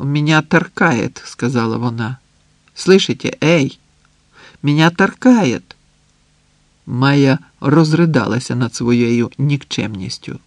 Меня торкает, сказала вона. Слышите, ей, меня торкает. Майя розридалася над своєю нікчемністю.